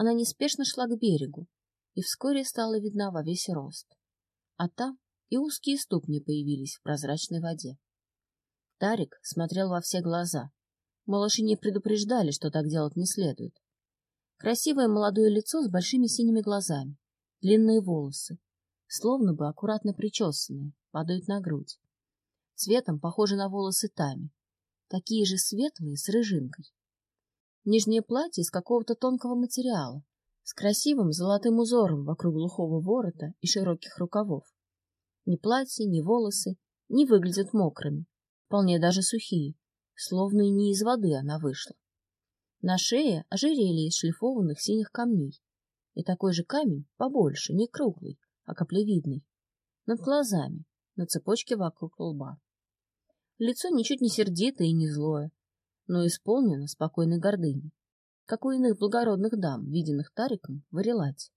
Она неспешно шла к берегу и вскоре стала видна во весь рост. А там и узкие ступни появились в прозрачной воде. Тарик смотрел во все глаза. Малыши не предупреждали, что так делать не следует. Красивое молодое лицо с большими синими глазами, длинные волосы, словно бы аккуратно причесанные, падают на грудь. Цветом похожи на волосы Тами, такие же светлые с рыжинкой. Нижнее платье из какого-то тонкого материала, с красивым золотым узором вокруг глухого ворота и широких рукавов. Ни платье, ни волосы не выглядят мокрыми, вполне даже сухие, словно и не из воды она вышла. На шее ожерелье из шлифованных синих камней, и такой же камень побольше, не круглый, а каплевидный, над глазами, на цепочке вокруг лба. Лицо ничуть не сердитое и не злое, но исполнено спокойной гордыней, как у иных благородных дам, виденных Тариком в Арелате.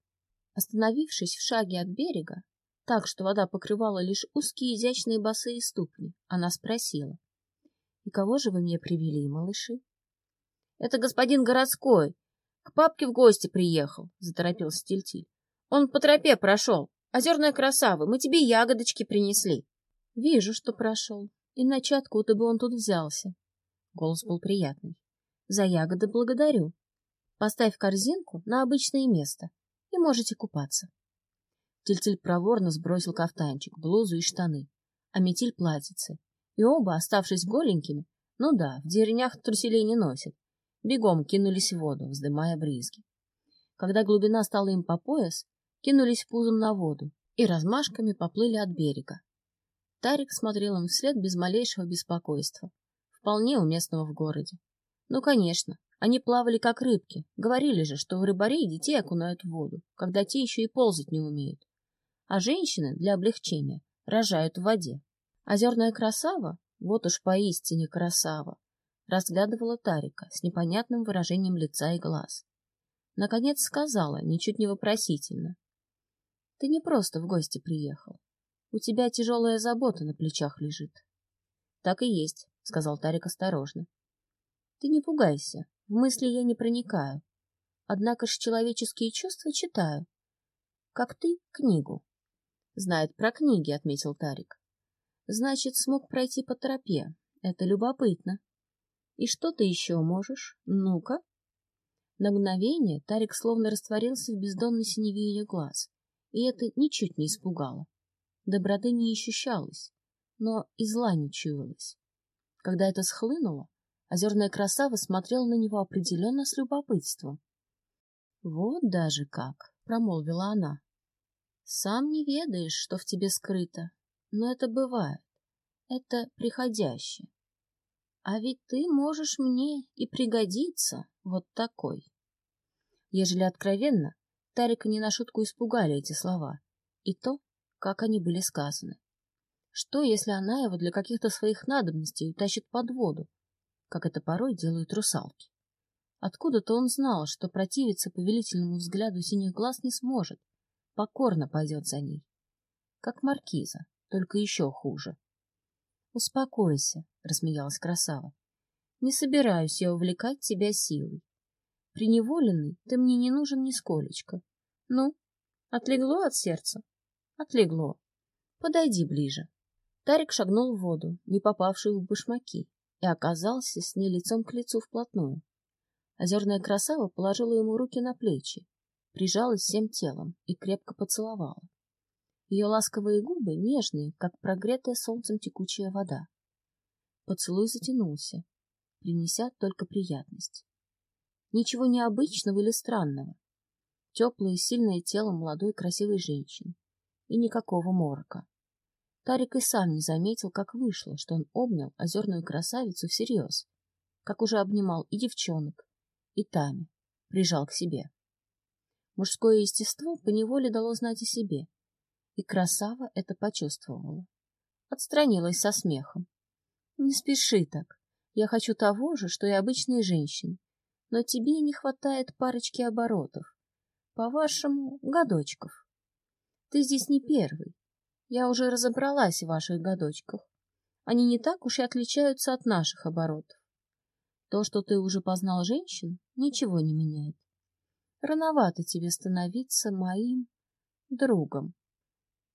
Остановившись в шаге от берега, так что вода покрывала лишь узкие изящные босые ступни, она спросила. — И кого же вы мне привели, малыши? — Это господин городской. К папке в гости приехал, — заторопился Тильтиль. — Он по тропе прошел. Озерная красава, мы тебе ягодочки принесли. — Вижу, что прошел. Иначе откуда бы он тут взялся? Голос был приятный. — За ягоды благодарю. Поставь корзинку на обычное место, и можете купаться. Тильтиль проворно сбросил кафтанчик, блузу и штаны, а метиль платьице. И оба, оставшись голенькими, ну да, в деревнях труселей не носят, бегом кинулись в воду, вздымая брызги. Когда глубина стала им по пояс, кинулись пузом на воду и размашками поплыли от берега. Тарик смотрел им вслед без малейшего беспокойства, вполне уместного в городе. Ну, конечно, они плавали как рыбки, говорили же, что рыбари детей окунают в воду, когда те еще и ползать не умеют а женщины для облегчения рожают в воде. Озерная красава, вот уж поистине красава, разглядывала Тарика с непонятным выражением лица и глаз. Наконец сказала, ничуть не вопросительно. — Ты не просто в гости приехал. У тебя тяжелая забота на плечах лежит. — Так и есть, — сказал Тарик осторожно. — Ты не пугайся, в мысли я не проникаю. Однако ж человеческие чувства читаю. Как ты книгу. Знает про книги, отметил Тарик. Значит, смог пройти по тропе. Это любопытно. И что ты еще можешь? Ну-ка. На мгновение Тарик словно растворился в бездонной синеве ее глаз, и это ничуть не испугало. Доброты не ощущалось, но и зла не чуялось. Когда это схлынуло, озерная красава смотрела на него определенно с любопытством. — Вот даже как! — промолвила она. Сам не ведаешь, что в тебе скрыто, но это бывает. Это приходящее. А ведь ты можешь мне и пригодиться вот такой. Ежели откровенно, Тарика не на шутку испугали эти слова и то, как они были сказаны. Что, если она его для каких-то своих надобностей утащит под воду, как это порой делают русалки? Откуда-то он знал, что противиться повелительному взгляду синих глаз не сможет, покорно пойдет за ней. Как маркиза, только еще хуже. — Успокойся, — рассмеялась красава. — Не собираюсь я увлекать тебя силой. Приневоленный ты мне не нужен нисколечко. Ну, отлегло от сердца? Отлегло. Подойди ближе. Тарик шагнул в воду, не попавшую в башмаки, и оказался с ней лицом к лицу вплотную. Озерная красава положила ему руки на плечи прижалась всем телом и крепко поцеловала. Ее ласковые губы нежные, как прогретая солнцем текучая вода. Поцелуй затянулся, принеся только приятность. Ничего необычного или странного. Теплое и сильное тело молодой красивой женщины. И никакого морока. Тарик и сам не заметил, как вышло, что он обнял озерную красавицу всерьез, как уже обнимал и девчонок, и Тами, прижал к себе. Мужское естество поневоле дало знать о себе, и красава это почувствовала. Отстранилась со смехом. — Не спеши так. Я хочу того же, что и обычные женщины. Но тебе не хватает парочки оборотов. По-вашему, годочков. Ты здесь не первый. Я уже разобралась в ваших годочках. Они не так уж и отличаются от наших оборотов. То, что ты уже познал женщин, ничего не меняет. рановато тебе становиться моим другом.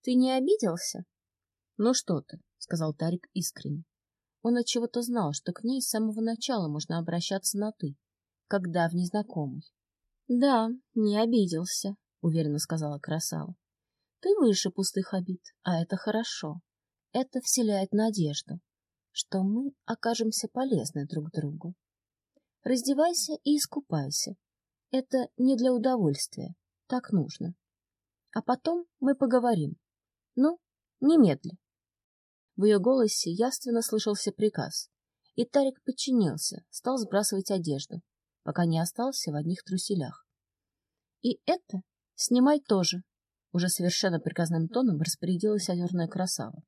Ты не обиделся? Ну что ты, сказал Тарик искренне. Он от чего-то знал, что к ней с самого начала можно обращаться на ты, как давний знакомый. Да, не обиделся, уверенно сказала красава. Ты выше пустых обид, а это хорошо. Это вселяет надежду, что мы окажемся полезны друг другу. Раздевайся и искупайся. Это не для удовольствия, так нужно. А потом мы поговорим. Ну, немедли. В ее голосе явственно слышался приказ, и Тарик подчинился, стал сбрасывать одежду, пока не остался в одних труселях. И это снимай тоже, уже совершенно приказным тоном распорядилась озерная красава.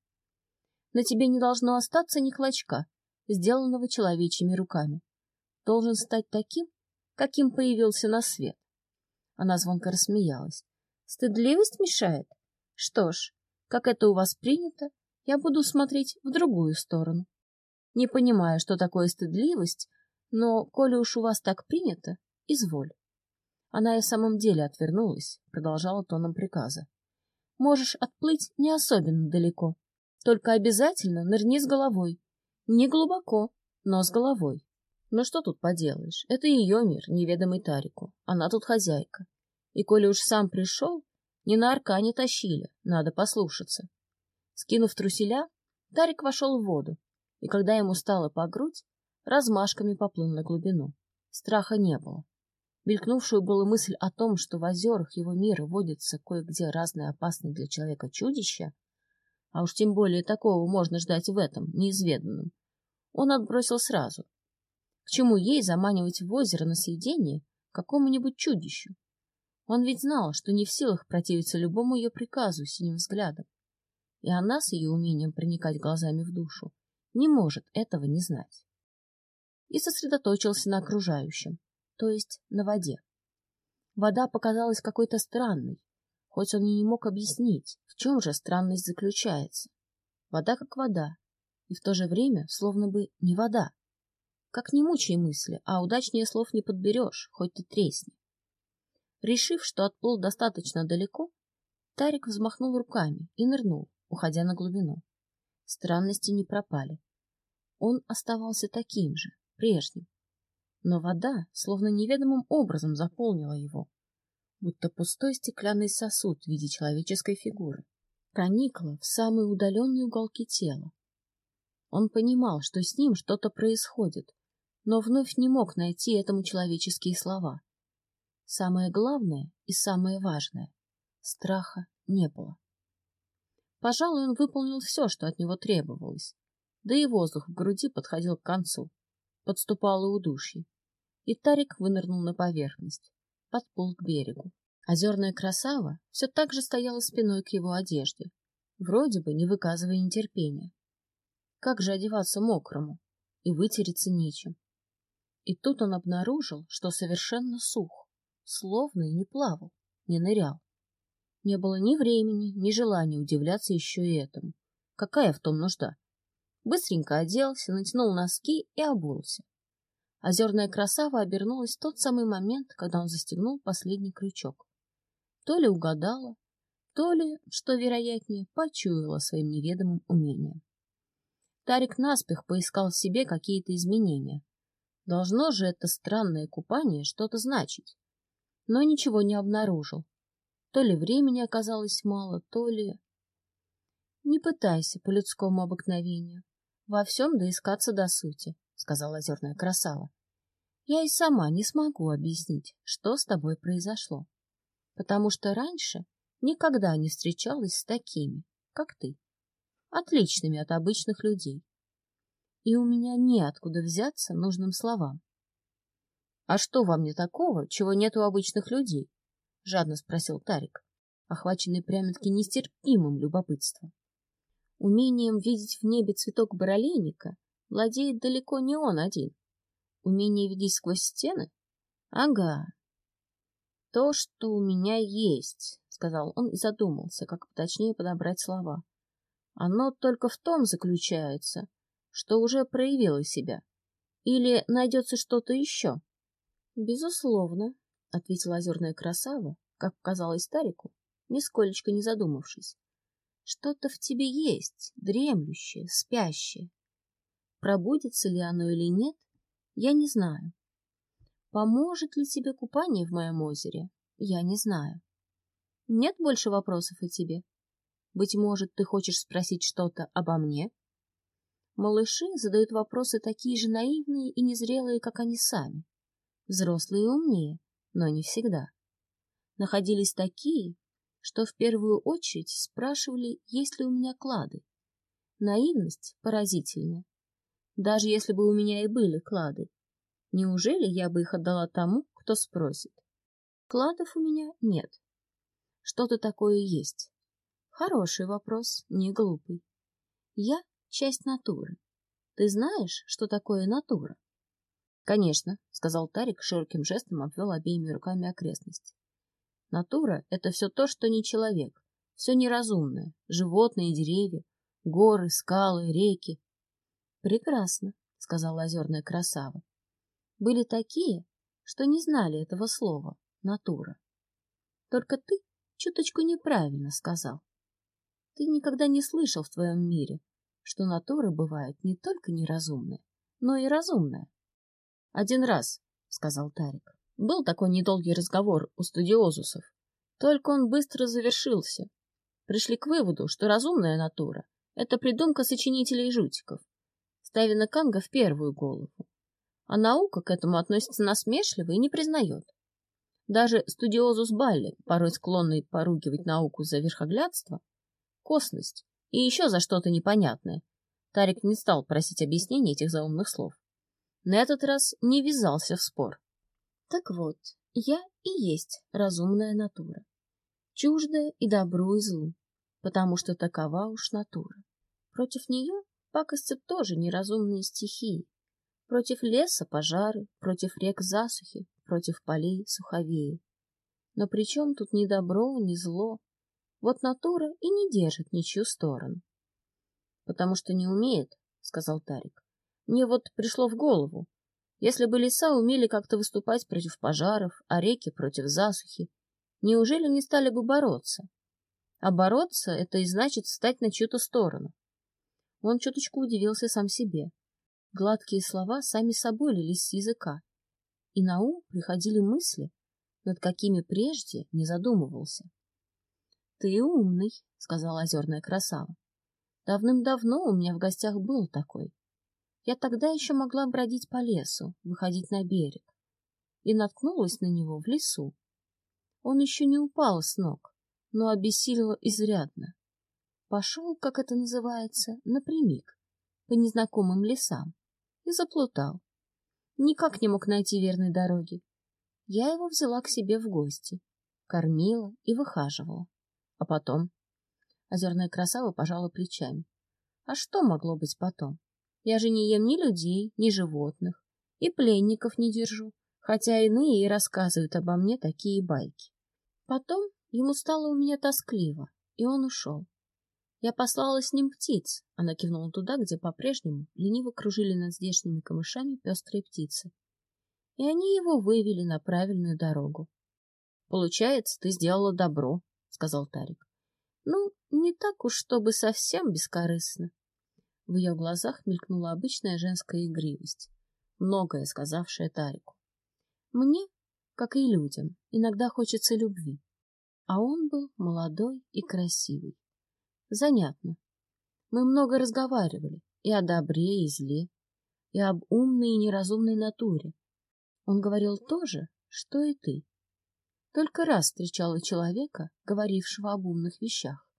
На тебе не должно остаться ни клочка, сделанного человечьими руками. Должен стать таким, каким появился на свет. Она звонко рассмеялась. Стыдливость мешает? Что ж, как это у вас принято, я буду смотреть в другую сторону. Не понимаю, что такое стыдливость, но, коли уж у вас так принято, изволь. Она и в самом деле отвернулась, продолжала тоном приказа. Можешь отплыть не особенно далеко, только обязательно нырни с головой. Не глубоко, но с головой. Ну что тут поделаешь, это ее мир, неведомый Тарику. Она тут хозяйка. И коли уж сам пришел, не на аркане тащили, надо послушаться. Скинув труселя, Тарик вошел в воду, и когда ему стало по грудь, размашками поплыл на глубину. Страха не было. Мелькнувшую была мысль о том, что в озерах его мира водятся кое-где разные опасные для человека чудища, а уж тем более такого можно ждать в этом, неизведанном, он отбросил сразу. К чему ей заманивать в озеро на съедение какому-нибудь чудищу? Он ведь знал, что не в силах противиться любому ее приказу синим взглядом, и она с ее умением проникать глазами в душу не может этого не знать. И сосредоточился на окружающем, то есть на воде. Вода показалась какой-то странной, хоть он и не мог объяснить, в чем же странность заключается. Вода как вода, и в то же время словно бы не вода. Как не мучай мысли, а удачнее слов не подберешь, хоть ты тресни. Решив, что отплыл достаточно далеко, Тарик взмахнул руками и нырнул, уходя на глубину. Странности не пропали. Он оставался таким же, прежним, но вода словно неведомым образом заполнила его, будто пустой стеклянный сосуд в виде человеческой фигуры, проникла в самые удаленные уголки тела. Он понимал, что с ним что-то происходит, но вновь не мог найти этому человеческие слова. Самое главное и самое важное — страха не было. Пожалуй, он выполнил все, что от него требовалось, да и воздух в груди подходил к концу подступало удушье, и Тарик вынырнул на поверхность, подплыл к берегу. Озерная красава все так же стояла спиной к его одежде, вроде бы не выказывая нетерпения. Как же одеваться мокрому и вытереться нечем? И тут он обнаружил, что совершенно сух, словно и не плавал, не нырял. Не было ни времени, ни желания удивляться еще и этому. Какая в том нужда? Быстренько оделся, натянул носки и обулся. Озерная красава обернулась в тот самый момент, когда он застегнул последний крючок. То ли угадала, то ли, что вероятнее, почуяла своим неведомым умением. Тарик наспех поискал в себе какие-то изменения. Должно же это странное купание что-то значить. Но ничего не обнаружил. То ли времени оказалось мало, то ли... Не пытайся по людскому обыкновению. Во всем доискаться до сути, — сказала озерная красава. Я и сама не смогу объяснить, что с тобой произошло, потому что раньше никогда не встречалась с такими, как ты, отличными от обычных людей. И у меня неоткуда взяться нужным словам. — А что во мне такого, чего нет у обычных людей? — жадно спросил Тарик, охваченный прямо-таки нестерпимым любопытством. Умением видеть в небе цветок баролейника владеет далеко не он один. Умение видеть сквозь стены? Ага. То, что у меня есть, — сказал он и задумался, как точнее подобрать слова. Оно только в том заключается, что уже проявило себя. Или найдется что-то еще? Безусловно. — ответила озерная красава, как казалось старику, нисколечко не задумавшись. — Что-то в тебе есть, дремлющее, спящее. Пробудется ли оно или нет, я не знаю. Поможет ли тебе купание в моем озере, я не знаю. Нет больше вопросов о тебе? Быть может, ты хочешь спросить что-то обо мне? Малыши задают вопросы такие же наивные и незрелые, как они сами. Взрослые умнее, но не всегда. Находились такие, что в первую очередь спрашивали, есть ли у меня клады. Наивность поразительна. Даже если бы у меня и были клады, неужели я бы их отдала тому, кто спросит? Кладов у меня нет. Что-то такое есть. Хороший вопрос, не глупый. Я — часть натуры. Ты знаешь, что такое натура? Конечно, сказал Тарик, широким жестом обвел обеими руками окрестности. Натура — это все то, что не человек, все неразумное, животные, деревья, горы, скалы, реки. Прекрасно, сказала озерная красава. Были такие, что не знали этого слова «натура». Только ты чуточку неправильно сказал. Ты никогда не слышал в твоем мире, что натура бывает не только неразумная, но и разумная. — Один раз, — сказал Тарик. Был такой недолгий разговор у студиозусов. Только он быстро завершился. Пришли к выводу, что разумная натура — это придумка сочинителей жутиков, ставя Канга в первую голову. А наука к этому относится насмешливо и не признает. Даже студиозус Балли, порой склонный поругивать науку за верхоглядство, косность и еще за что-то непонятное, Тарик не стал просить объяснений этих заумных слов на этот раз не ввязался в спор. Так вот, я и есть разумная натура, чуждая и добру, и злу, потому что такова уж натура. Против нее пакостят тоже неразумные стихии. Против леса — пожары, против рек — засухи, против полей — суховеи. Но при чем тут ни добро, ни зло? Вот натура и не держит ничью сторону. — Потому что не умеет, — сказал Тарик. Мне вот пришло в голову, если бы леса умели как-то выступать против пожаров, а реки против засухи, неужели не стали бы бороться? А бороться — это и значит встать на чью-то сторону. Он чуточку удивился сам себе. Гладкие слова сами собой лились с языка, и на ум приходили мысли, над какими прежде не задумывался. — Ты умный, — сказала озерная красава. — Давным-давно у меня в гостях был такой. Я тогда еще могла бродить по лесу, выходить на берег, и наткнулась на него в лесу. Он еще не упал с ног, но обессилел изрядно. Пошел, как это называется, напрямик, по незнакомым лесам, и заплутал. Никак не мог найти верной дороги. Я его взяла к себе в гости, кормила и выхаживала. А потом... Озерная красава пожала плечами. А что могло быть потом? Я же не ем ни людей, ни животных, и пленников не держу, хотя иные и рассказывают обо мне такие байки. Потом ему стало у меня тоскливо, и он ушел. Я послала с ним птиц, она кивнула туда, где по-прежнему лениво кружили над здешними камышами пестрые птицы. И они его вывели на правильную дорогу. — Получается, ты сделала добро, — сказал Тарик. — Ну, не так уж, чтобы совсем бескорыстно. В ее глазах мелькнула обычная женская игривость, многое сказавшая Тарику. Мне, как и людям, иногда хочется любви. А он был молодой и красивый. Занятно. Мы много разговаривали и о добре, и зле, и об умной и неразумной натуре. Он говорил то же, что и ты. Только раз встречала человека, говорившего об умных вещах.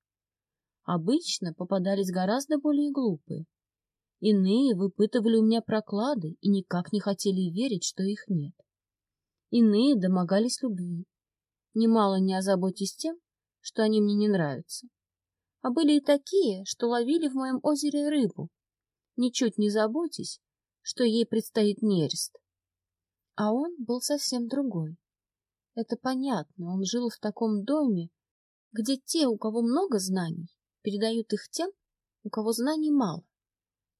Обычно попадались гораздо более глупые. Иные выпытывали у меня проклады и никак не хотели верить, что их нет. Иные домогались любви. Немало не озаботьтесь тем, что они мне не нравятся. А были и такие, что ловили в моем озере рыбу. Ничуть не заботьтесь, что ей предстоит нерест. А он был совсем другой. Это понятно, он жил в таком доме, где те, у кого много знаний, передают их тем, у кого знаний мало.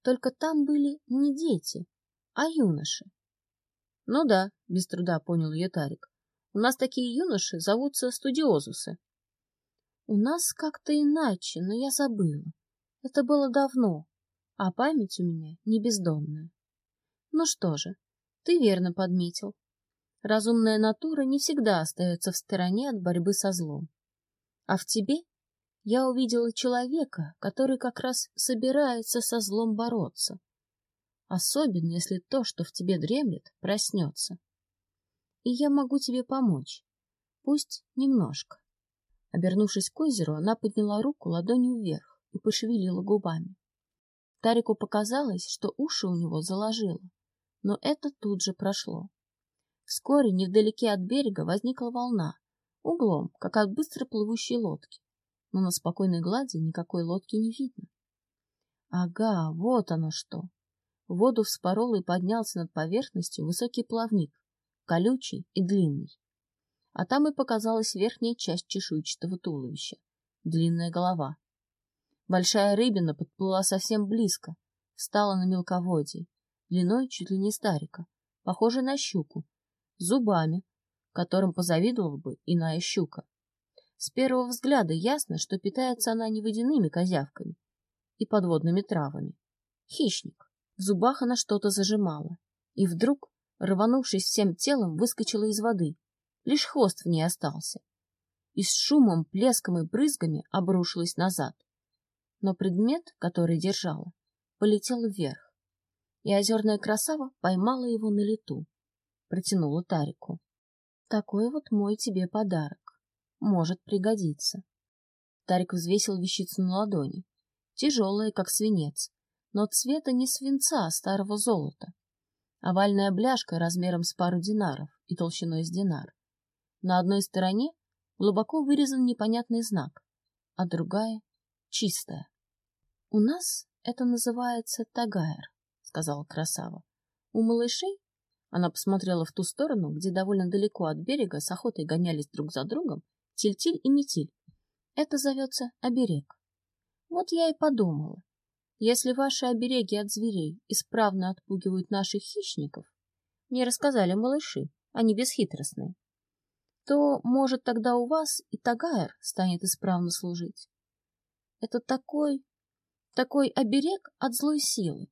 Только там были не дети, а юноши. Ну да, без труда понял ее Тарик. У нас такие юноши зовутся студиозусы. У нас как-то иначе, но я забыла. Это было давно, а память у меня не бездонная. Ну что же, ты верно подметил. Разумная натура не всегда остается в стороне от борьбы со злом. А в тебе я увидела человека, который как раз собирается со злом бороться. Особенно, если то, что в тебе дремлет, проснется. И я могу тебе помочь. Пусть немножко. Обернувшись к озеру, она подняла руку ладонью вверх и пошевелила губами. Тарику показалось, что уши у него заложило, но это тут же прошло. Вскоре невдалеке от берега возникла волна, углом, как от быстро плывущей лодки, но на спокойной глади никакой лодки не видно. Ага, вот оно что. Воду вспорол и поднялся над поверхностью высокий плавник, колючий и длинный. А там и показалась верхняя часть чешуйчатого туловища, длинная голова. Большая рыбина подплыла совсем близко, встала на мелководье, длиной чуть ли не старика, похожей на щуку, зубами, которым позавидовала бы иная щука. С первого взгляда ясно, что питается она не водяными козявками и подводными травами. Хищник. В зубах она что-то зажимала. И вдруг, рванувшись всем телом, выскочила из воды. Лишь хвост в ней остался. И с шумом, плеском и брызгами обрушилась назад. Но предмет, который держала, полетел вверх. И озерная красава поймала его на лету. Протянула Тарику. Такой вот мой тебе подарок. Может пригодиться. Тарик взвесил вещицу на ладони. Тяжелая, как свинец, но цвета не свинца, а старого золота. Овальная бляшка размером с пару динаров и толщиной с динар. На одной стороне глубоко вырезан непонятный знак, а другая — чистая. — У нас это называется тагайр, — сказала красава. — У малышей она посмотрела в ту сторону, где довольно далеко от берега с охотой гонялись друг за другом Тильтиль и Метиль. Это зовется оберег. Вот я и подумала, если ваши обереги от зверей исправно отпугивают наших хищников, мне рассказали малыши, они бесхитростные, то, может, тогда у вас и Тагайр станет исправно служить. Это такой, такой оберег от злой силы,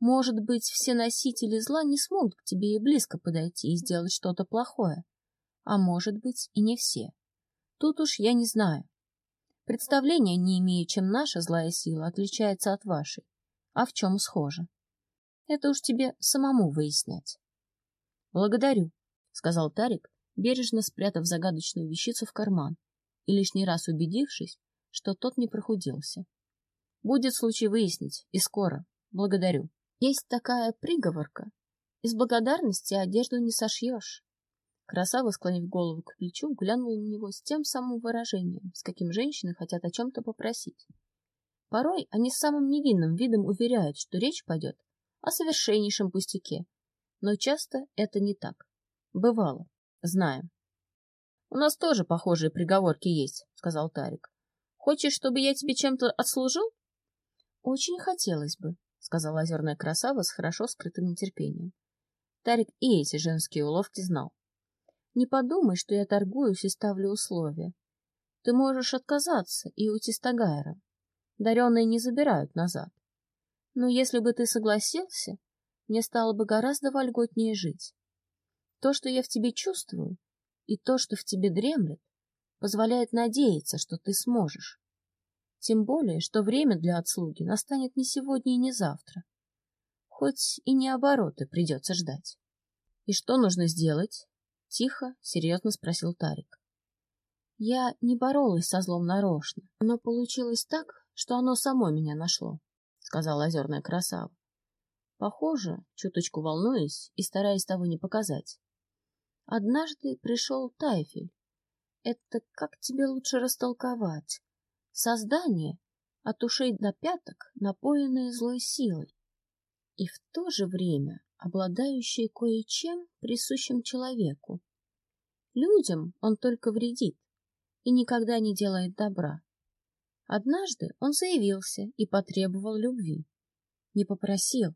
может быть, все носители зла не смогут к тебе и близко подойти и сделать что-то плохое. А может быть, и не все. Тут уж я не знаю. Представления не имею, чем наша злая сила отличается от вашей, а в чем схожа. Это уж тебе самому выяснять. — Благодарю, — сказал Тарик, бережно спрятав загадочную вещицу в карман и лишний раз убедившись, что тот не прохудился. — Будет случай выяснить, и скоро. Благодарю. Есть такая приговорка. Из благодарности одежду не сошьешь. Красава, склонив голову к плечу, глянула на него с тем самым выражением, с каким женщины хотят о чем-то попросить. Порой они с самым невинным видом уверяют, что речь пойдет о совершеннейшем пустяке. Но часто это не так. Бывало. Знаем. — У нас тоже похожие приговорки есть, — сказал Тарик. — Хочешь, чтобы я тебе чем-то отслужил? — Очень хотелось бы, сказала озерная красава с хорошо скрытым нетерпением. Тарик и эти женские уловки знал. Не подумай, что я торгуюсь и ставлю условия. Ты можешь отказаться и уйти с Тагайром. Даренные не забирают назад. Но если бы ты согласился, мне стало бы гораздо вольготнее жить. То, что я в тебе чувствую, и то, что в тебе дремлет, позволяет надеяться, что ты сможешь. Тем более, что время для отслуги настанет не сегодня и не завтра. Хоть и не обороты придется ждать. — И что нужно сделать? — тихо, серьезно спросил Тарик. — Я не боролась со злом нарочно, но получилось так, что оно само меня нашло, — сказала озерная красава. Похоже, чуточку волнуясь и стараясь того не показать. Однажды пришел Тайфель. Это как тебе лучше растолковать? Создание от ушей до пяток, напоенное злой силой, и в то же время обладающее кое-чем, присущим человеку. Людям он только вредит и никогда не делает добра. Однажды он заявился и потребовал любви. Не попросил,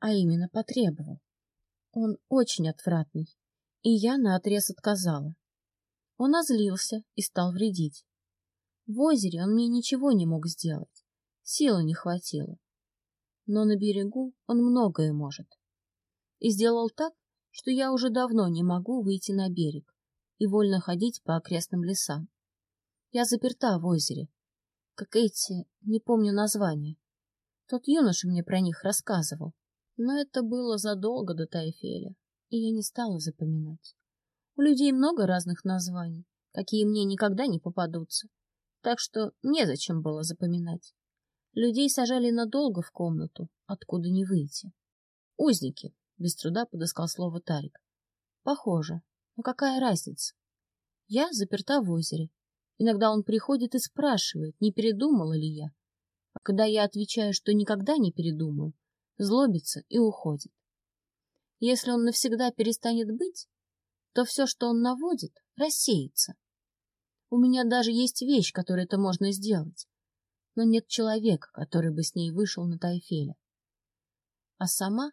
а именно потребовал. Он очень отвратный И я наотрез отказала. Он озлился и стал вредить. В озере он мне ничего не мог сделать, силы не хватило. Но на берегу он многое может. И сделал так, что я уже давно не могу выйти на берег и вольно ходить по окрестным лесам. Я заперта в озере, как эти, не помню названия. Тот юноша мне про них рассказывал, но это было задолго до Тайфеля, и я не стала запоминать. У людей много разных названий, какие мне никогда не попадутся, так что незачем было запоминать. Людей сажали надолго в комнату, откуда не выйти. Узники, без труда подыскал слово Тарик. Похоже, но какая разница? Я заперта в озере. Иногда он приходит и спрашивает, не передумала ли я. А когда я отвечаю, что никогда не передумаю, злобится и уходит. Если он навсегда перестанет быть, то все, что он наводит, рассеется. У меня даже есть вещь, которой это можно сделать, но нет человека, который бы с ней вышел на Тайфеля. А сама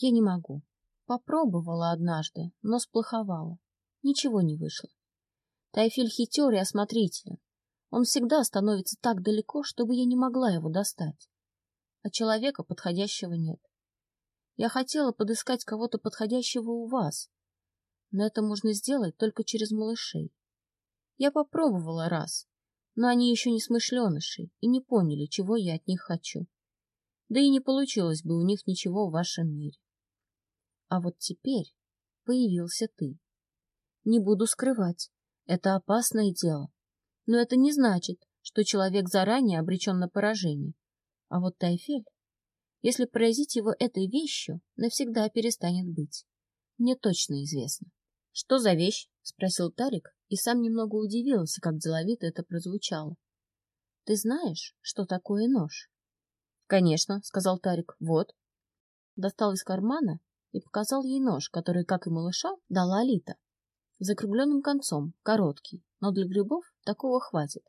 я не могу. Попробовала однажды, но сплоховала. Ничего не вышло. Тайфель хитер и осмотрителен. Он всегда становится так далеко, чтобы я не могла его достать. А человека подходящего нет. Я хотела подыскать кого-то подходящего у вас, но это можно сделать только через малышей. Я попробовала раз, но они еще не смышленыши и не поняли, чего я от них хочу. Да и не получилось бы у них ничего в вашем мире. А вот теперь появился ты. Не буду скрывать, это опасное дело. Но это не значит, что человек заранее обречен на поражение. А вот Тайфель, если поразить его этой вещью, навсегда перестанет быть. Мне точно известно. — Что за вещь? — спросил Тарик и сам немного удивился, как деловито это прозвучало. — Ты знаешь, что такое нож? — Конечно, — сказал Тарик. — Вот. Достал из кармана и показал ей нож, который, как и малыша, дала Алита. Закругленным концом, короткий, но для грибов такого хватит,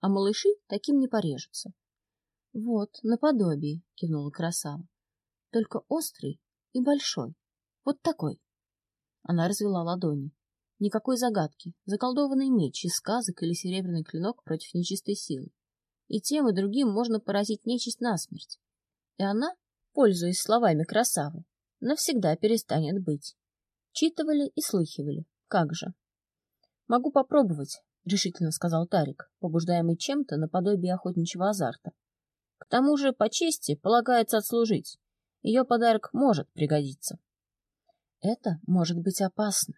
а малыши таким не порежутся. — Вот, наподобие, — кивнула красава. — Только острый и большой. Вот такой. Она развела ладони. Никакой загадки, заколдованный меч из сказок или серебряный клинок против нечистой силы. И тем, и другим можно поразить нечисть насмерть. И она, пользуясь словами красавы, навсегда перестанет быть. Читывали и слыхивали. Как же? Могу попробовать, решительно сказал Тарик, побуждаемый чем-то наподобие охотничьего азарта. К тому же, по чести, полагается отслужить. Ее подарок может пригодиться. Это может быть опасно.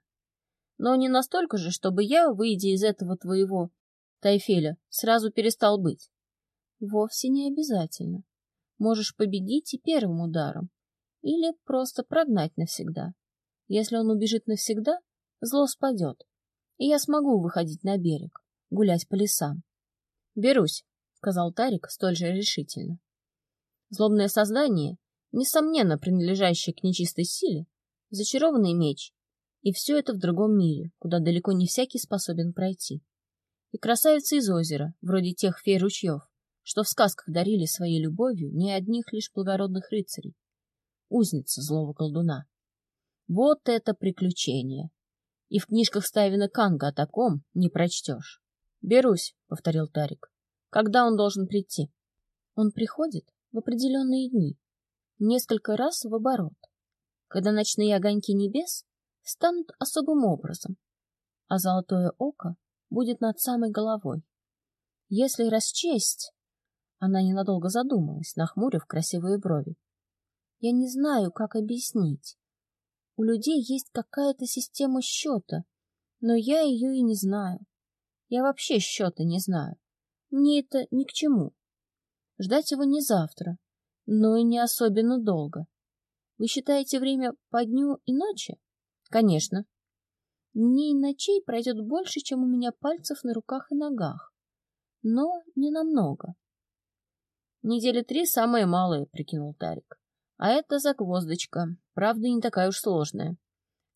Но не настолько же, чтобы я, выйдя из этого твоего Тайфеля, сразу перестал быть. Вовсе не обязательно. Можешь победить и первым ударом, или просто прогнать навсегда. Если он убежит навсегда, зло спадет, и я смогу выходить на берег, гулять по лесам. — Берусь, — сказал Тарик столь же решительно. Злобное создание, несомненно принадлежащее к нечистой силе, зачарованный меч, и все это в другом мире, куда далеко не всякий способен пройти. И красавицы из озера, вроде тех фей ручьев, что в сказках дарили своей любовью не одних лишь благородных рыцарей, узница злого колдуна. Вот это приключение! И в книжках Стайвина Канга о таком не прочтешь. — Берусь, — повторил Тарик. — Когда он должен прийти? Он приходит в определенные дни, несколько раз в оборот, когда ночные огоньки небес станут особым образом, а золотое око будет над самой головой. Если расчесть... Она ненадолго задумалась, нахмурив красивые брови. Я не знаю, как объяснить. У людей есть какая-то система счета, но я ее и не знаю. Я вообще счета не знаю. Мне это ни к чему. Ждать его не завтра, но и не особенно долго. Вы считаете время по дню и ночи? Конечно. Дней и ночей пройдет больше, чем у меня пальцев на руках и ногах. Но не намного. Недели три самые малые, прикинул Тарик. А это загвоздочка, правда, не такая уж сложная.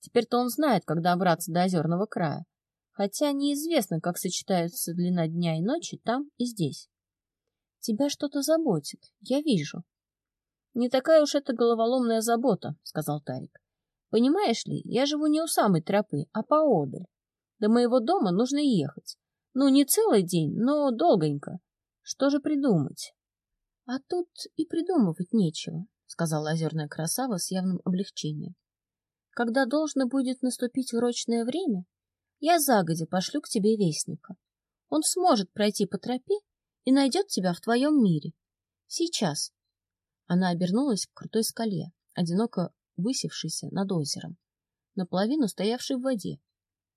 Теперь-то он знает, как добраться до озерного края, хотя неизвестно, как сочетаются длина дня и ночи там и здесь. Тебя что-то заботит, я вижу. Не такая уж это головоломная забота, сказал Тарик. Понимаешь ли, я живу не у самой тропы, а поодаль. До моего дома нужно ехать. Ну, не целый день, но долгонько. Что же придумать? — А тут и придумывать нечего, — сказала озерная красава с явным облегчением. — Когда должно будет наступить урочное время, я загодя пошлю к тебе вестника. Он сможет пройти по тропе и найдет тебя в твоем мире. Сейчас. Она обернулась к крутой скале, одиноко высевшейся над озером, наполовину стоявшей в воде.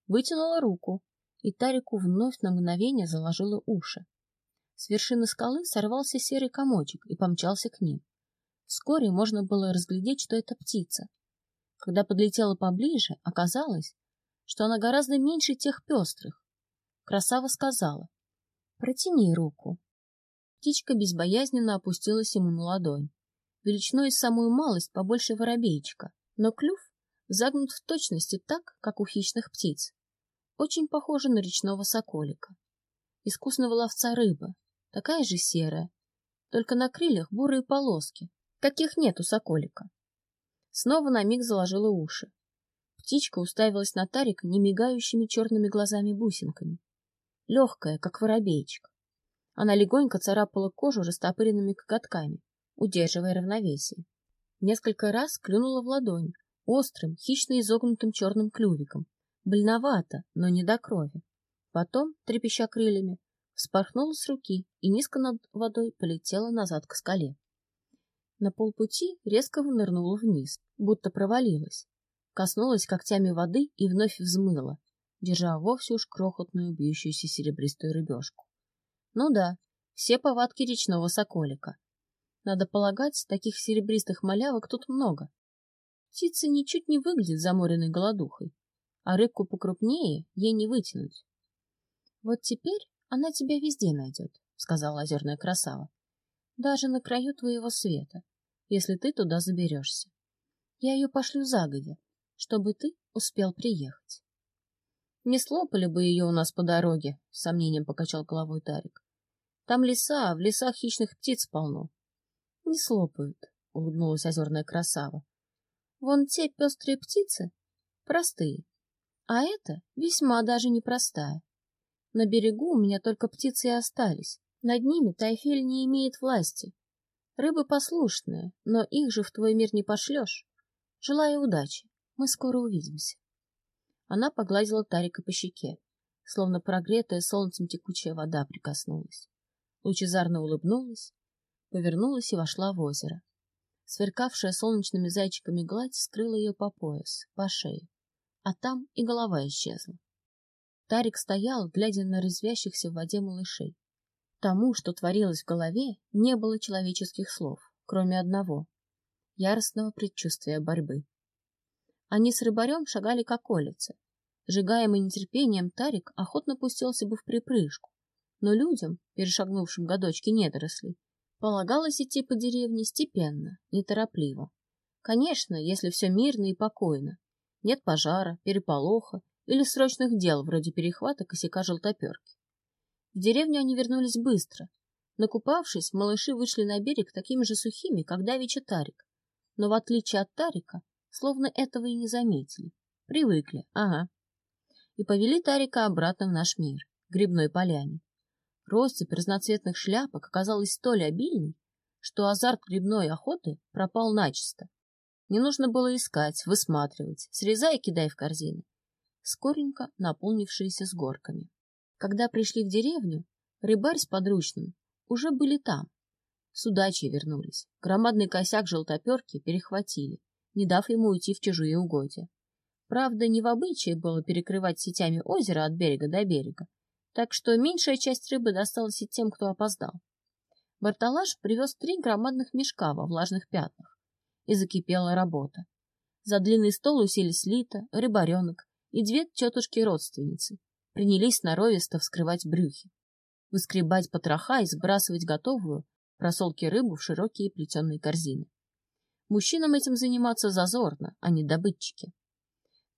Вытянула руку, и Тарику вновь на мгновение заложила уши. С вершины скалы сорвался серый комочек и помчался к ним. Вскоре можно было разглядеть, что это птица. Когда подлетела поближе, оказалось, что она гораздо меньше тех пестрых. Красава сказала, «Протяни руку». Птичка безбоязненно опустилась ему на ладонь, величиной самую малость побольше воробейчика, но клюв загнут в точности так, как у хищных птиц. Очень похоже на речного соколика. Искусного ловца рыба, такая же серая, только на крыльях бурые полоски, каких нет у соколика. Снова на миг заложила уши. Птичка уставилась на Тарика немигающими черными глазами-бусинками. Легкая, как воробейчик. Она легонько царапала кожу растопыренными коготками, удерживая равновесие. Несколько раз клюнула в ладонь, острым, хищно изогнутым черным клювиком. Больновато, но не до крови. Потом, трепеща крыльями, вспорхнула с руки и низко над водой полетела назад к скале. На полпути резко вынырнула вниз, будто провалилась. Коснулась когтями воды и вновь взмыла, держа вовсе уж крохотную бьющуюся серебристую рыбешку. Ну да, все повадки речного соколика. Надо полагать, таких серебристых малявок тут много. Птица ничуть не выглядит заморенной голодухой, а рыбку покрупнее ей не вытянуть. Вот теперь она тебя везде найдет, — сказала озерная красава. Даже на краю твоего света, если ты туда заберешься. Я ее пошлю загодя, чтобы ты успел приехать. Не слопали бы ее у нас по дороге, — с сомнением покачал головой Тарик. Там леса, а в лесах хищных птиц полно. Не слопают, — улыбнулась озерная красава. Вон те пестрые птицы простые, а эта весьма даже непростая. На берегу у меня только птицы и остались. Над ними Тайфель не имеет власти. Рыбы послушные, но их же в твой мир не пошлешь. Желаю удачи. Мы скоро увидимся. Она погладила Тарика по щеке, словно прогретая солнцем текучая вода прикоснулась. Лучезарно улыбнулась, повернулась и вошла в озеро. Сверкавшая солнечными зайчиками гладь скрыла ее по пояс, по шее, а там и голова исчезла. Тарик стоял, глядя на резвящихся в воде малышей. Тому, что творилось в голове, не было человеческих слов, кроме одного — яростного предчувствия борьбы. Они с рыбарем шагали как улицы. Сжигаемый нетерпением, Тарик охотно пустился бы в припрыжку, но людям, перешагнувшим годочки недорослей, полагалось идти по деревне степенно, неторопливо. Конечно, если все мирно и покойно, нет пожара, переполоха или срочных дел вроде перехвата косяка желтоперки. В деревню они вернулись быстро. Накупавшись, малыши вышли на берег такими же сухими, как давеча Тарик. Но в отличие от Тарика, словно этого и не заметили. Привыкли, ага. И повели Тарика обратно в наш мир, грибной поляне. Россыпь разноцветных шляпок оказалась столь обильной, что азарт грибной охоты пропал начисто. Не нужно было искать, высматривать, срезай и кидай в корзины скоренько наполнившиеся с горками. Когда пришли в деревню, рыбарь с подручным уже были там. С удачей вернулись. Громадный косяк желтоперки перехватили, не дав ему уйти в чужие угодья. Правда, не в обычае было перекрывать сетями озеро от берега до берега, так что меньшая часть рыбы досталась и тем, кто опоздал. Барталаш привез три громадных мешка во влажных пятнах, и закипела работа. За длинный стол уселись Лита, рыбаренок, и две тетушки-родственницы принялись сноровисто вскрывать брюхи, выскребать потроха и сбрасывать готовую просолки рыбу в широкие плетеные корзины. Мужчинам этим заниматься зазорно, а не добытчики.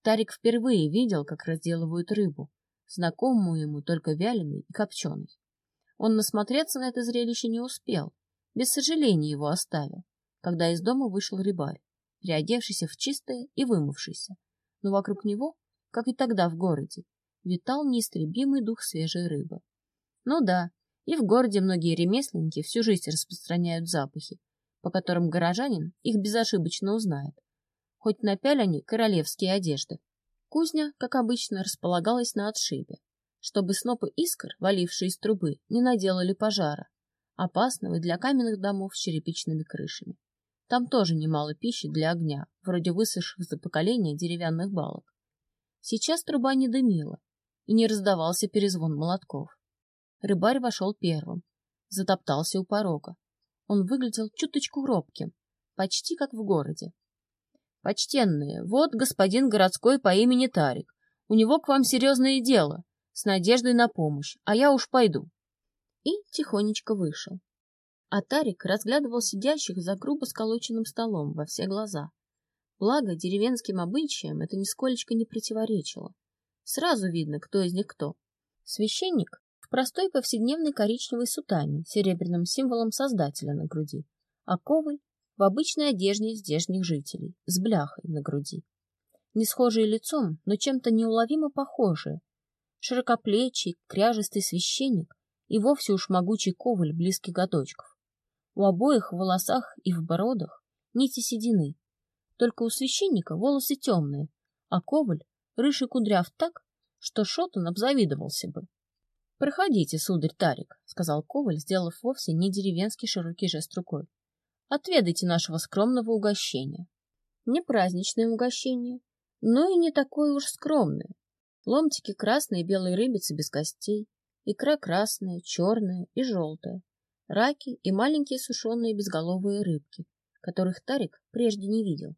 Тарик впервые видел, как разделывают рыбу, знакомую ему только вяленой и копченой. Он насмотреться на это зрелище не успел, без сожаления его оставил, когда из дома вышел рыбарь, переодевшийся в чистое и вымывшийся, но вокруг него, как и тогда в городе, витал неистребимый дух свежей рыбы. Ну да, и в городе многие ремесленники всю жизнь распространяют запахи, по которым горожанин их безошибочно узнает. Хоть напяль они королевские одежды. Кузня, как обычно, располагалась на отшибе, чтобы снопы искр, валившие из трубы, не наделали пожара, опасного для каменных домов с черепичными крышами. Там тоже немало пищи для огня, вроде высохших за поколение деревянных балок. Сейчас труба не дымила, и не раздавался перезвон молотков. Рыбарь вошел первым, затоптался у порога. Он выглядел чуточку робким, почти как в городе. — Почтенные, вот господин городской по имени Тарик. У него к вам серьезное дело, с надеждой на помощь, а я уж пойду. И тихонечко вышел. А Тарик разглядывал сидящих за грубо сколоченным столом во все глаза. Благо, деревенским обычаям это нисколечко не противоречило. Сразу видно, кто из них кто. Священник в простой повседневной коричневой сутане с серебряным символом Создателя на груди, а Коваль в обычной одежде здешних жителей, с бляхой на груди. Не схожие лицом, но чем-то неуловимо похожие. Широкоплечий, кряжистый священник и вовсе уж могучий коваль близких годочков. У обоих в волосах и в бородах нити седины. Только у священника волосы темные, а коваль рыжий кудряв так, что Шотон обзавидовался бы. — Проходите, сударь Тарик, — сказал Коваль, сделав вовсе не деревенский широкий жест рукой. — Отведайте нашего скромного угощения. Не праздничное угощение, но и не такое уж скромное. Ломтики красной и белой рыбицы без костей, икра красная, черная и желтая, раки и маленькие сушеные безголовые рыбки, которых Тарик прежде не видел.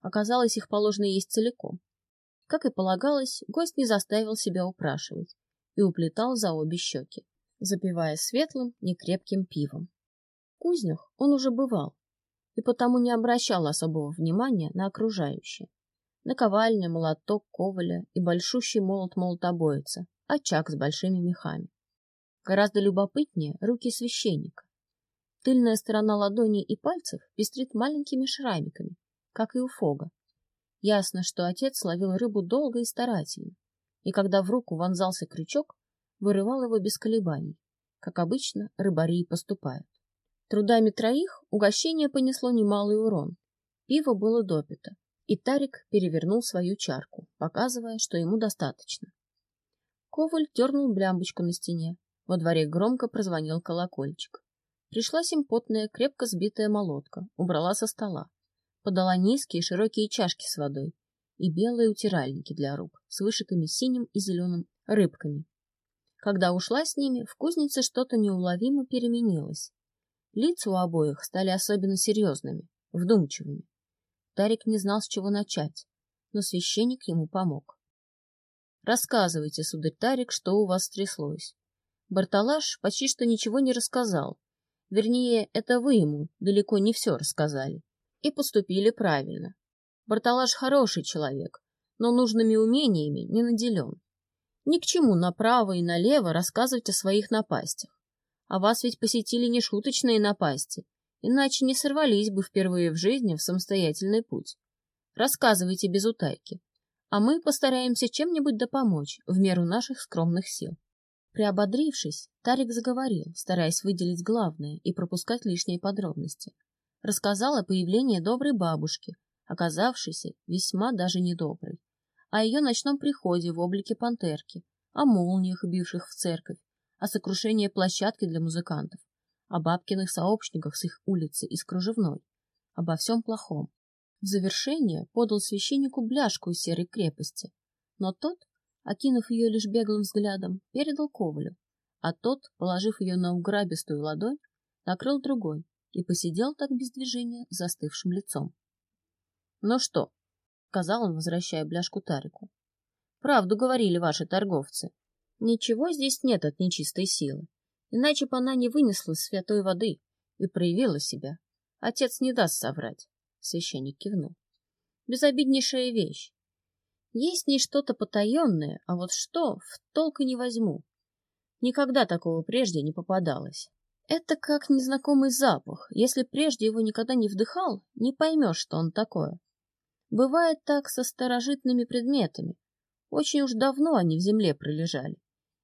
Оказалось, их положено есть целиком. Как и полагалось, гость не заставил себя упрашивать и уплетал за обе щеки, запивая светлым, некрепким пивом. В кузнях он уже бывал, и потому не обращал особого внимания на окружающее. Наковальня, молоток, коваля и большущий молот молотобоица, очаг с большими мехами. Гораздо любопытнее руки священника. Тыльная сторона ладони и пальцев пестрит маленькими шрамиками, как и у Фога. Ясно, что отец ловил рыбу долго и старательно, и когда в руку вонзался крючок, вырывал его без колебаний, как обычно рыбари и поступают. Трудами троих угощение понесло немалый урон. Пиво было допито, и Тарик перевернул свою чарку, показывая, что ему достаточно. Коваль дернул блямбочку на стене, во дворе громко прозвонил колокольчик. Пришла симпотная, крепко сбитая молотка, убрала со стола. Подала низкие широкие чашки с водой и белые утиральники для рук с вышитыми синим и зеленым рыбками. Когда ушла с ними, в кузнице что-то неуловимо переменилось. Лица у обоих стали особенно серьезными, вдумчивыми. Тарик не знал, с чего начать, но священник ему помог. — Рассказывайте, сударь Тарик, что у вас стряслось. Барталаш почти что ничего не рассказал. Вернее, это вы ему далеко не все рассказали. И поступили правильно. Барталаш хороший человек, но нужными умениями не наделен. Ни к чему направо и налево рассказывать о своих напастях. А вас ведь посетили не шуточные напасти, иначе не сорвались бы впервые в жизни в самостоятельный путь. Рассказывайте без утайки, а мы постараемся чем-нибудь допомочь в меру наших скромных сил. Приободрившись, Тарик заговорил, стараясь выделить главное и пропускать лишние подробности. Рассказал о появлении доброй бабушки, оказавшейся весьма даже недоброй, о ее ночном приходе в облике пантерки, о молниях, бивших в церковь, о сокрушении площадки для музыкантов, о бабкиных сообщниках с их улицы из Кружевной, обо всем плохом. В завершение подал священнику бляшку из серой крепости, но тот окинув ее лишь беглым взглядом, передал Ковалю, а тот, положив ее на уграбистую ладонь, накрыл другой и посидел так без движения застывшим лицом. — Ну что? — сказал он, возвращая бляшку Тарику. — Правду говорили ваши торговцы. Ничего здесь нет от нечистой силы, иначе бы она не вынесла святой воды и проявила себя. Отец не даст соврать, — священник кивнул. Безобиднейшая вещь. Есть в ней что-то потаенное, а вот что, в толк и не возьму. Никогда такого прежде не попадалось. Это как незнакомый запах. Если прежде его никогда не вдыхал, не поймешь, что он такое. Бывает так со старожитными предметами. Очень уж давно они в земле пролежали.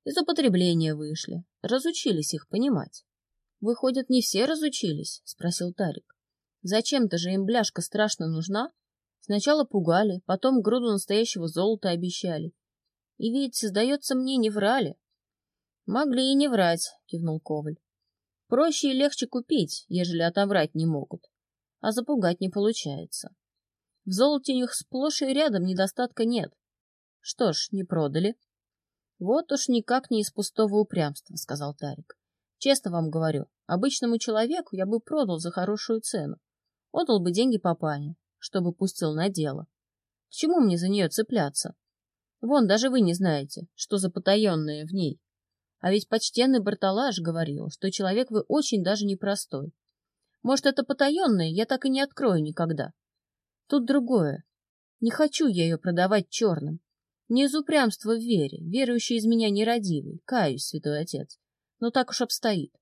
Из употребления вышли, разучились их понимать. — Выходит, не все разучились? — спросил Тарик. — Зачем-то же им бляшка страшно нужна? Сначала пугали, потом груду настоящего золота обещали. И ведь, сдается мне, не врали. — Могли и не врать, — кивнул Коваль. — Проще и легче купить, ежели отобрать не могут. А запугать не получается. В золоте у них сплошь и рядом недостатка нет. Что ж, не продали. — Вот уж никак не из пустого упрямства, — сказал Тарик. — Честно вам говорю, обычному человеку я бы продал за хорошую цену. Отдал бы деньги папане, чтобы пустил на дело. К чему мне за нее цепляться? Вон, даже вы не знаете, что за потаенное в ней. А ведь почтенный Барталаш говорил, что человек вы очень даже непростой. Может, это потаенное я так и не открою никогда. Тут другое. Не хочу я ее продавать черным. Не из упрямства в вере, верующий из меня нерадивый, каюсь, святой отец. Но так уж обстоит.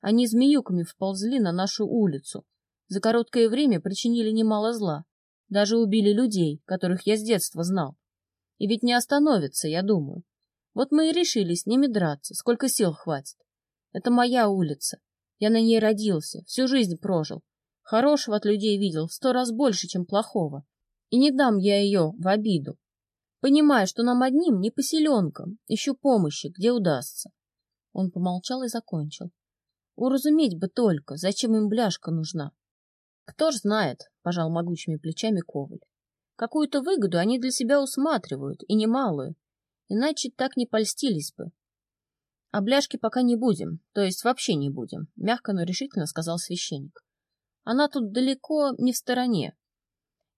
Они змеюками вползли на нашу улицу. За короткое время причинили немало зла. Даже убили людей, которых я с детства знал. И ведь не остановятся, я думаю. Вот мы и решили с ними драться, сколько сил хватит. Это моя улица. Я на ней родился, всю жизнь прожил. Хорошего от людей видел в сто раз больше, чем плохого. И не дам я ее в обиду. Понимая, что нам одним не по селенкам, ищу помощи, где удастся. Он помолчал и закончил. Уразуметь бы только, зачем им бляшка нужна. Кто ж знает, пожал могучими плечами Коваль. Какую-то выгоду они для себя усматривают, и немалую. Иначе так не польстились бы. А бляшки пока не будем, то есть вообще не будем, мягко, но решительно сказал священник. Она тут далеко не в стороне.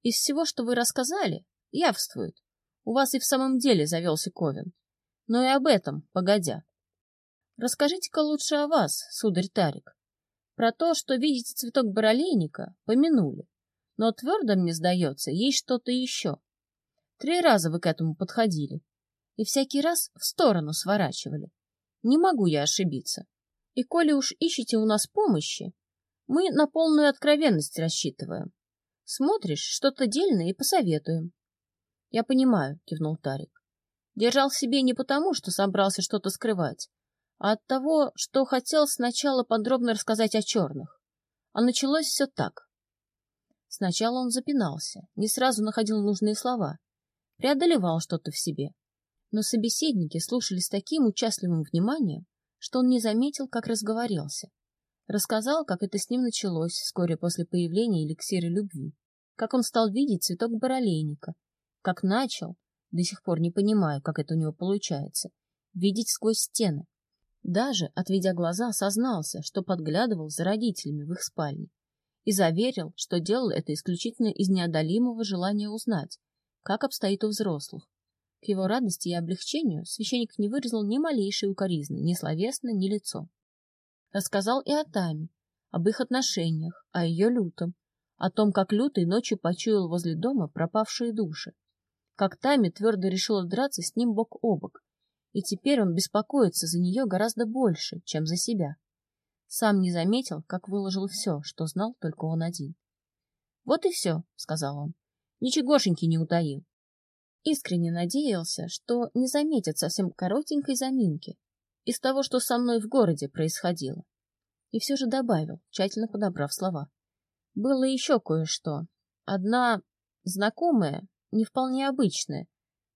Из всего, что вы рассказали, явствует. У вас и в самом деле завелся Ковен. Но и об этом, погодя. Расскажите-ка лучше о вас, сударь Тарик. Про то, что видите цветок баролейника, помянули. Но твердо мне сдается, есть что-то еще. Три раза вы к этому подходили. И всякий раз в сторону сворачивали. Не могу я ошибиться. И коли уж ищете у нас помощи, мы на полную откровенность рассчитываем. Смотришь что-то дельное и посоветуем. — Я понимаю, — кивнул Тарик. Держал в себе не потому, что собрался что-то скрывать, а от того, что хотел сначала подробно рассказать о черных. А началось все так. Сначала он запинался, не сразу находил нужные слова, преодолевал что-то в себе. Но собеседники слушали с таким участливым вниманием, что он не заметил, как разговорился. Рассказал, как это с ним началось вскоре после появления эликсира любви, как он стал видеть цветок баролейника, как начал, до сих пор не понимаю, как это у него получается, видеть сквозь стены. Даже, отведя глаза, сознался, что подглядывал за родителями в их спальне и заверил, что делал это исключительно из неодолимого желания узнать, как обстоит у взрослых. К его радости и облегчению священник не выразил ни малейшей укоризны, ни словесно, ни лицо. Рассказал и о Таме, об их отношениях, о ее лютом, о том, как лютый ночью почуял возле дома пропавшие души, как Тами твердо решила драться с ним бок о бок, и теперь он беспокоится за нее гораздо больше, чем за себя. Сам не заметил, как выложил все, что знал только он один. — Вот и все, — сказал он. — Ничегошеньки не утаил. Искренне надеялся, что не заметят совсем коротенькой заминки, из того, что со мной в городе происходило. И все же добавил, тщательно подобрав слова. Было еще кое-что. Одна знакомая, не вполне обычная,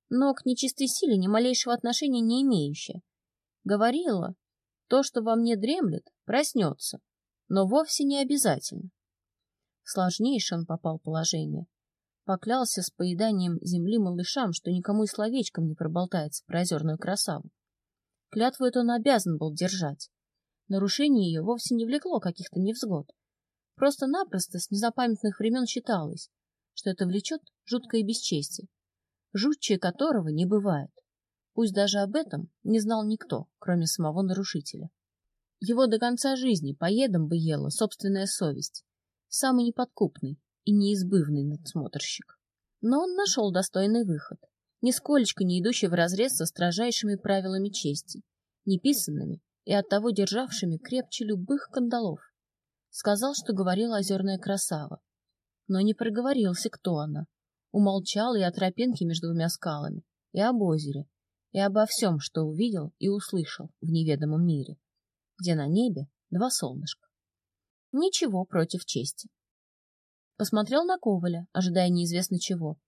но к нечистой силе ни малейшего отношения не имеющая. Говорила, то, что во мне дремлет, проснется, но вовсе не обязательно. Он попал положение. Поклялся с поеданием земли малышам, что никому и словечком не проболтается про озерную красаву. Клятву эту он обязан был держать. Нарушение ее вовсе не влекло каких-то невзгод. Просто-напросто с незапамятных времен считалось, что это влечет жуткое бесчестие, жутче которого не бывает. Пусть даже об этом не знал никто, кроме самого нарушителя. Его до конца жизни поедом бы ела собственная совесть, самый неподкупный и неизбывный надсмотрщик. Но он нашел достойный выход нисколечко не идущий вразрез со строжайшими правилами чести, неписанными и оттого державшими крепче любых кандалов. Сказал, что говорила озерная красава, но не проговорился, кто она. Умолчал и о тропинке между двумя скалами, и об озере, и обо всем, что увидел и услышал в неведомом мире, где на небе два солнышка. Ничего против чести. Посмотрел на Коваля, ожидая неизвестно чего,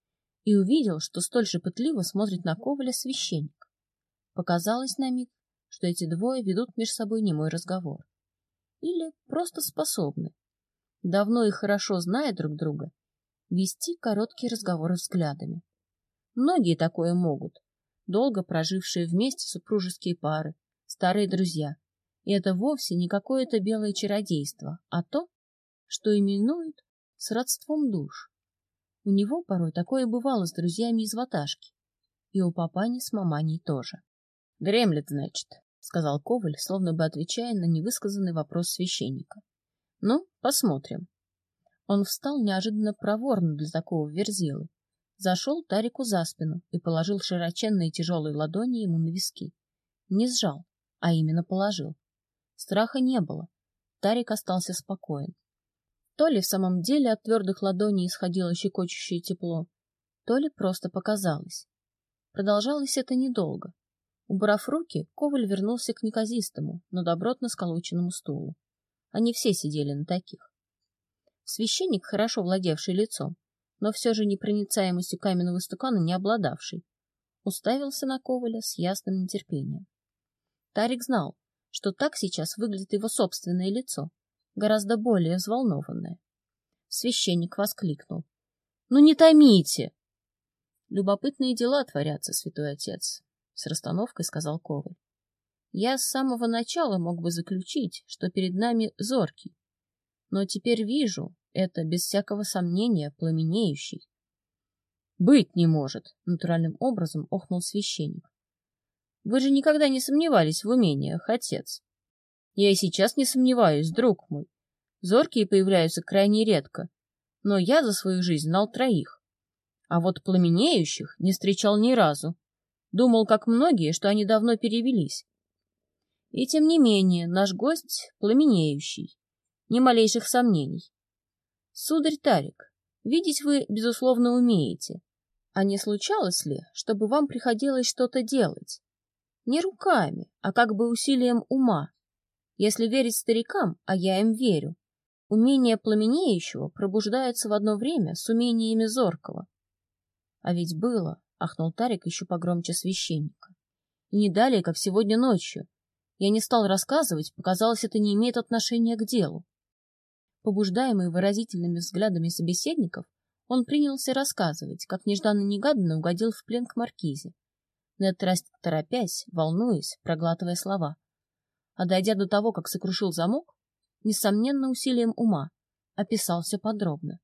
и увидел, что столь же пытливо смотрит на Коваля священник. Показалось на миг, что эти двое ведут между собой немой разговор. Или просто способны, давно и хорошо зная друг друга, вести короткие разговоры взглядами. Многие такое могут, долго прожившие вместе супружеские пары, старые друзья. И это вовсе не какое-то белое чародейство, а то, что именуют сродством душ. У него порой такое бывало с друзьями из ваташки. И у папани с маманей тоже. — Дремлет, значит, — сказал Коваль, словно бы отвечая на невысказанный вопрос священника. — Ну, посмотрим. Он встал неожиданно проворно для такого верзилы, зашел Тарику за спину и положил широченные тяжелые ладони ему на виски. Не сжал, а именно положил. Страха не было. Тарик остался спокоен. То ли в самом деле от твердых ладоней исходило щекочущее тепло, то ли просто показалось. Продолжалось это недолго. Убрав руки, Коваль вернулся к неказистому, но добротно сколоченному стулу. Они все сидели на таких. Священник, хорошо владевший лицом, но все же непроницаемостью каменного стукана не обладавший, уставился на Коваля с ясным нетерпением. Тарик знал, что так сейчас выглядит его собственное лицо, гораздо более взволнованное. Священник воскликнул. — Ну не томите! — Любопытные дела творятся, святой отец, — с расстановкой сказал Коваль. Я с самого начала мог бы заключить, что перед нами зоркий, но теперь вижу, это, без всякого сомнения, пламенеющий. «Быть не может!» — натуральным образом охнул священник. «Вы же никогда не сомневались в умениях, отец. Я и сейчас не сомневаюсь, друг мой. Зоркие появляются крайне редко, но я за свою жизнь знал троих. А вот пламенеющих не встречал ни разу. Думал, как многие, что они давно перевелись. И тем не менее, наш гость пламенеющий. Ни малейших сомнений. Сударь Тарик, видеть вы, безусловно, умеете. А не случалось ли, чтобы вам приходилось что-то делать? Не руками, а как бы усилием ума. Если верить старикам, а я им верю, умение пламенеющего пробуждается в одно время с умениями зоркого. А ведь было, — ахнул Тарик еще погромче священника. И не далее, как сегодня ночью. Я не стал рассказывать, показалось, это не имеет отношения к делу. Побуждаемый выразительными взглядами собеседников, он принялся рассказывать, как нежданно-негаданно угодил в плен к маркизе. Раз торопясь, волнуясь, проглатывая слова. А дойдя до того, как сокрушил замок, несомненно, усилием ума, описался подробно.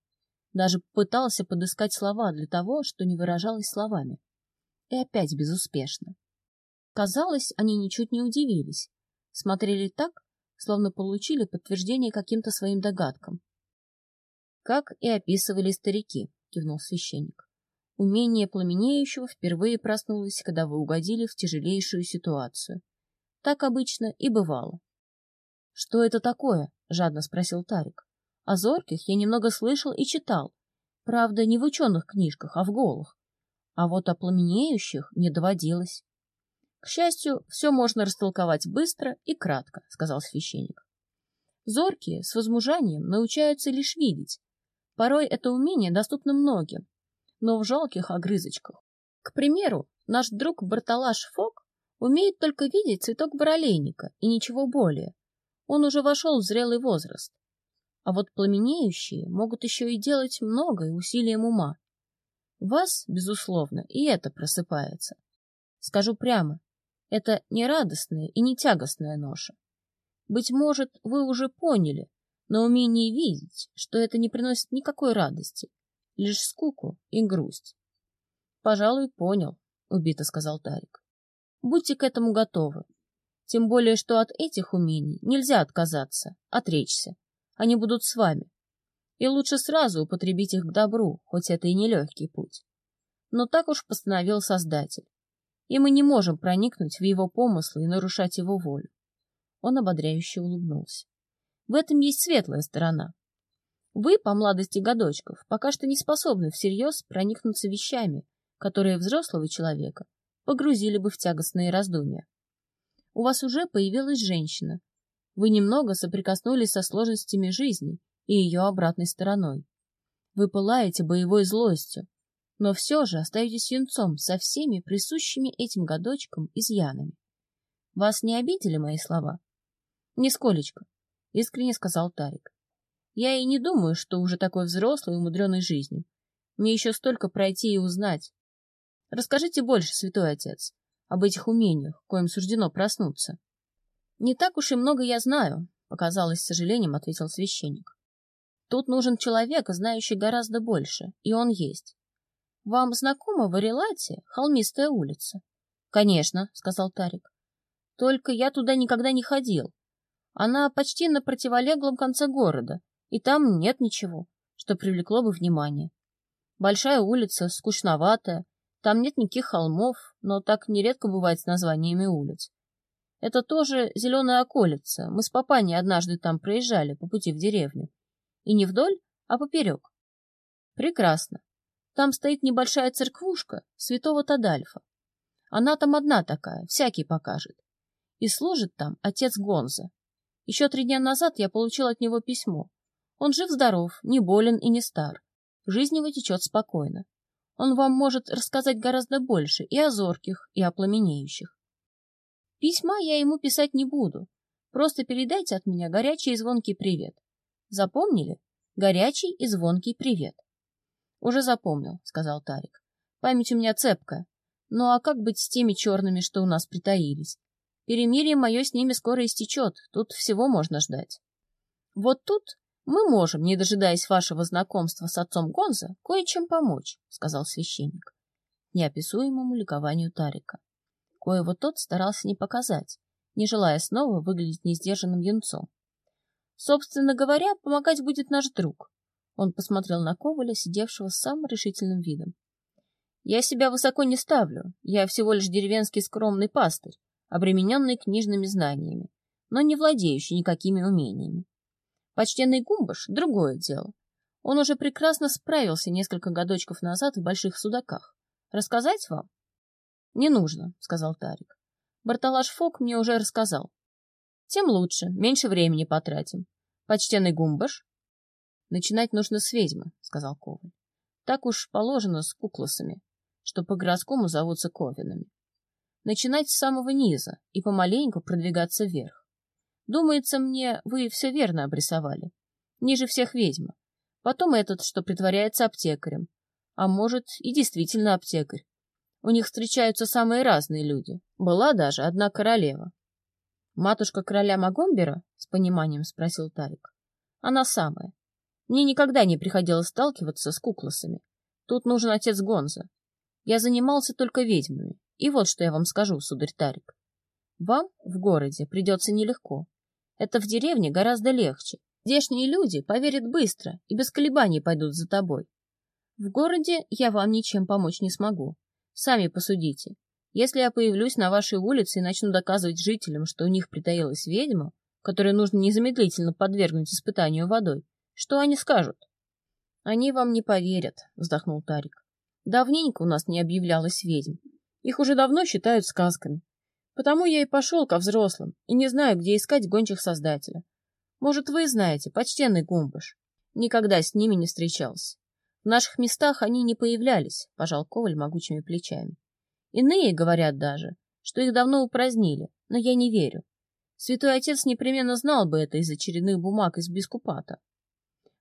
Даже пытался подыскать слова для того, что не выражалось словами. И опять безуспешно. Казалось, они ничуть не удивились. Смотрели так, словно получили подтверждение каким-то своим догадкам. Как и описывали старики, кивнул священник. Умение пламенеющего впервые проснулось, когда вы угодили в тяжелейшую ситуацию. Так обычно и бывало. Что это такое? жадно спросил Тарик. О зорких я немного слышал и читал. Правда, не в ученых книжках, а в голых. А вот о пламенеющих не доводилось. К счастью, все можно растолковать быстро и кратко, сказал священник. Зоркие с возмужанием научаются лишь видеть. Порой это умение доступно многим, но в жалких огрызочках. К примеру, наш друг Барталаш Фок умеет только видеть цветок баролейника и ничего более. Он уже вошел в зрелый возраст. А вот пламенеющие могут еще и делать многое усилием ума. вас, безусловно, и это просыпается. Скажу прямо, это не радостная и не тягостная ноша. Быть может, вы уже поняли, но умение видеть, что это не приносит никакой радости, лишь скуку и грусть. — Пожалуй, понял, — убито сказал Тарик. — Будьте к этому готовы. Тем более, что от этих умений нельзя отказаться, отречься. Они будут с вами. И лучше сразу употребить их к добру, хоть это и нелегкий путь. Но так уж постановил Создатель и мы не можем проникнуть в его помыслы и нарушать его волю. Он ободряюще улыбнулся. В этом есть светлая сторона. Вы, по младости годочков, пока что не способны всерьез проникнуться вещами, которые взрослого человека погрузили бы в тягостные раздумья. У вас уже появилась женщина. Вы немного соприкоснулись со сложностями жизни и ее обратной стороной. Вы пылаете боевой злостью, но все же остаетесь юнцом со всеми присущими этим годочкам изъянами. Вас не обидели мои слова? — Нисколечко, — искренне сказал Тарик. — Я и не думаю, что уже такой взрослый и умудренный жизнью. Мне еще столько пройти и узнать. Расскажите больше, святой отец, об этих умениях, коим суждено проснуться. — Не так уж и много я знаю, — показалось с сожалением, — ответил священник. — Тут нужен человек, знающий гораздо больше, и он есть. Вам знакома в Арелате холмистая улица? — Конечно, — сказал Тарик. Только я туда никогда не ходил. Она почти на противолеглом конце города, и там нет ничего, что привлекло бы внимание. Большая улица, скучноватая, там нет никаких холмов, но так нередко бывает с названиями улиц. Это тоже зеленая околица, мы с папаней однажды там проезжали по пути в деревню. И не вдоль, а поперек. Прекрасно. Там стоит небольшая церквушка святого Тадальфа. Она там одна такая, всякий покажет. И служит там отец Гонза. Еще три дня назад я получил от него письмо. Он жив-здоров, не болен и не стар. Жизнь его течет спокойно. Он вам может рассказать гораздо больше и о зорких, и о пламенеющих. Письма я ему писать не буду. Просто передайте от меня горячий и звонкий привет. Запомнили? Горячий и звонкий привет. Уже запомнил, сказал Тарик. Память у меня цепкая. Ну а как быть с теми черными, что у нас притаились? Перемирие мое с ними скоро истечет, тут всего можно ждать. Вот тут мы можем, не дожидаясь вашего знакомства с отцом Гонза, кое-чем помочь, — сказал священник, неописуемому ликованию Тарика. Коего тот старался не показать, не желая снова выглядеть несдержанным юнцом. Собственно говоря, помогать будет наш друг. Он посмотрел на Коваля, сидевшего с самым решительным видом. Я себя высоко не ставлю, я всего лишь деревенский скромный пастырь, обремененный книжными знаниями, но не владеющий никакими умениями. Почтенный Гумбаш — другое дело. Он уже прекрасно справился несколько годочков назад в больших судаках. Рассказать вам? — Не нужно, — сказал Тарик. Барталаш Фок мне уже рассказал. — Тем лучше, меньше времени потратим. Почтенный Гумбаш? — Начинать нужно с ведьмы, — сказал Коваль. Так уж положено с кукласами, что по-городскому зовутся ковинами начинать с самого низа и помаленьку продвигаться вверх. Думается мне, вы все верно обрисовали. Ниже всех ведьма. Потом этот, что притворяется аптекарем. А может, и действительно аптекарь. У них встречаются самые разные люди. Была даже одна королева. «Матушка короля Магомбера?» — с пониманием спросил Тарик. «Она самая. Мне никогда не приходилось сталкиваться с кукласами. Тут нужен отец Гонза. Я занимался только ведьмами. И вот что я вам скажу, сударь Тарик. Вам в городе придется нелегко. Это в деревне гораздо легче. Здешние люди поверят быстро и без колебаний пойдут за тобой. В городе я вам ничем помочь не смогу. Сами посудите. Если я появлюсь на вашей улице и начну доказывать жителям, что у них притаилась ведьма, которую нужно незамедлительно подвергнуть испытанию водой, что они скажут? — Они вам не поверят, — вздохнул Тарик. — Давненько у нас не объявлялось ведьм. Их уже давно считают сказками. Потому я и пошел ко взрослым и не знаю, где искать гончих создателя. Может, вы знаете, почтенный Гумбаш. Никогда с ними не встречался. В наших местах они не появлялись, — пожал Коваль могучими плечами. Иные говорят даже, что их давно упразднили, но я не верю. Святой Отец непременно знал бы это из очередных бумаг из бискупата.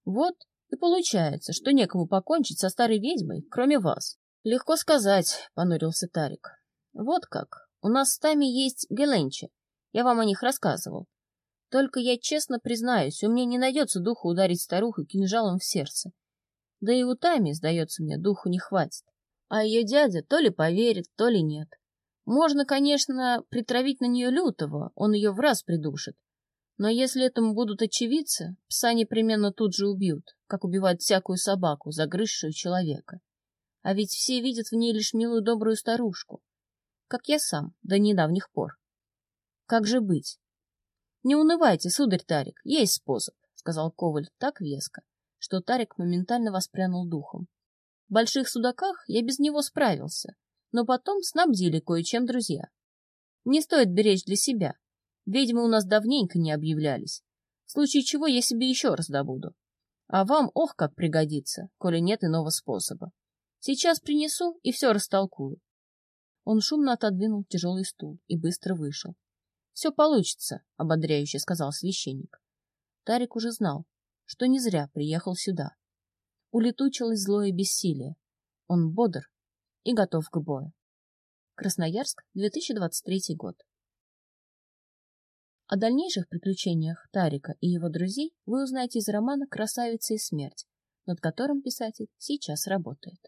Вот и получается, что некому покончить со старой ведьмой, кроме вас. Легко сказать, понурился Тарик. Вот как. У нас с Тами есть Геленчи. Я вам о них рассказывал. Только я честно признаюсь, у меня не найдется духа ударить старуху кинжалом в сердце. Да и у Тами, сдается мне, духу не хватит. А ее дядя то ли поверит, то ли нет. Можно, конечно, притравить на нее лютого, он ее в раз придушит. Но если этому будут очевидцы, пса непременно тут же убьют, как убивают всякую собаку, загрызшую человека. А ведь все видят в ней лишь милую добрую старушку, как я сам до недавних пор. Как же быть? Не унывайте, сударь Тарик, есть способ, сказал Коваль так веско, что Тарик моментально воспрянул духом. В больших судаках я без него справился, но потом снабдили кое-чем друзья. Не стоит беречь для себя. Ведьмы у нас давненько не объявлялись. В случае чего я себе еще раз добуду. А вам ох как пригодится, коли нет иного способа. Сейчас принесу и все растолкую. Он шумно отодвинул тяжелый стул и быстро вышел. — Все получится, — ободряюще сказал священник. Тарик уже знал, что не зря приехал сюда. Улетучилось злое бессилие. Он бодр и готов к бою. Красноярск, 2023 год. О дальнейших приключениях Тарика и его друзей вы узнаете из романа «Красавица и смерть», над которым писатель сейчас работает.